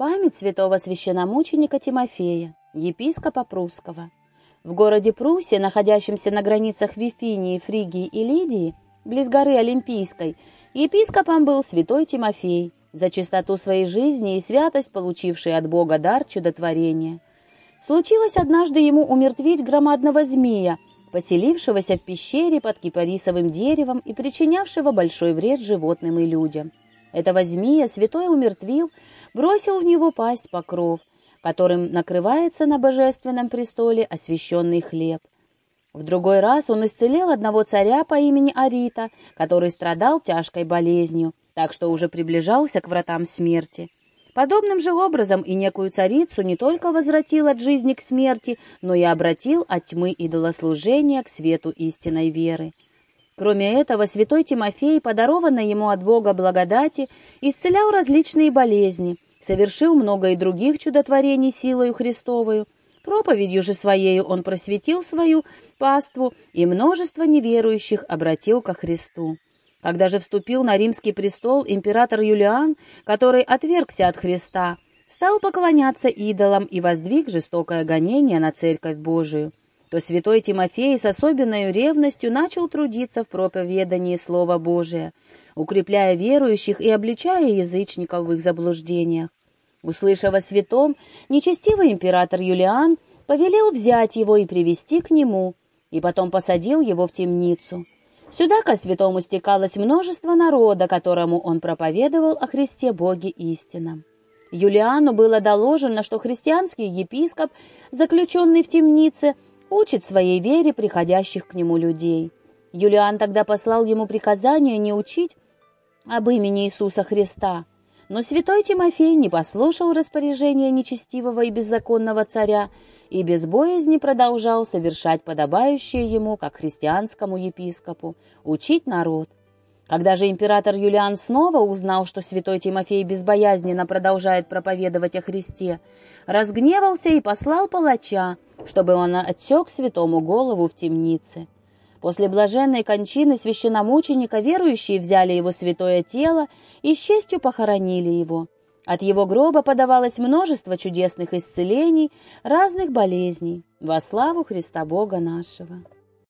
Память святого священномученика Тимофея, епископа Прусского. В городе Пруссия, находящемся на границах Вифинии, Фригии и Лидии, близ горы Олимпийской, епископом был святой Тимофей, за чистоту своей жизни и святость, получивший от Бога дар чудотворения. Случилось однажды ему умертвить громадного змея, поселившегося в пещере под кипарисовым деревом и причинявшего большой вред животным и людям. Этого змея святой умертвил, бросил в него пасть покров, которым накрывается на божественном престоле освященный хлеб. В другой раз он исцелил одного царя по имени Арита, который страдал тяжкой болезнью, так что уже приближался к вратам смерти. Подобным же образом и некую царицу не только возвратил от жизни к смерти, но и обратил от тьмы идолослужения к свету истинной веры. Кроме этого, святой Тимофей, подарованный ему от Бога благодати, исцелял различные болезни, совершил много и других чудотворений силою Христовою. Проповедью же своею он просветил свою паству и множество неверующих обратил ко Христу. Когда же вступил на римский престол император Юлиан, который отвергся от Христа, стал поклоняться идолам и воздвиг жестокое гонение на Церковь Божию, то святой Тимофей с особенной ревностью начал трудиться в проповедании Слова Божия, укрепляя верующих и обличая язычников в их заблуждениях. Услышав о святом, нечестивый император Юлиан повелел взять его и привести к нему, и потом посадил его в темницу. Сюда ко святому стекалось множество народа, которому он проповедовал о Христе Боге истинном. Юлиану было доложено, что христианский епископ, заключенный в темнице, учит своей вере приходящих к нему людей. Юлиан тогда послал ему приказание не учить об имени Иисуса Христа, но святой Тимофей не послушал распоряжения нечестивого и беззаконного царя и без боязни продолжал совершать подобающее ему, как христианскому епископу, учить народ. Когда же император Юлиан снова узнал, что святой Тимофей безбоязненно продолжает проповедовать о Христе, разгневался и послал палача, чтобы он отсек святому голову в темнице. После блаженной кончины священномученика верующие взяли его святое тело и с честью похоронили его. От его гроба подавалось множество чудесных исцелений, разных болезней, во славу Христа Бога нашего.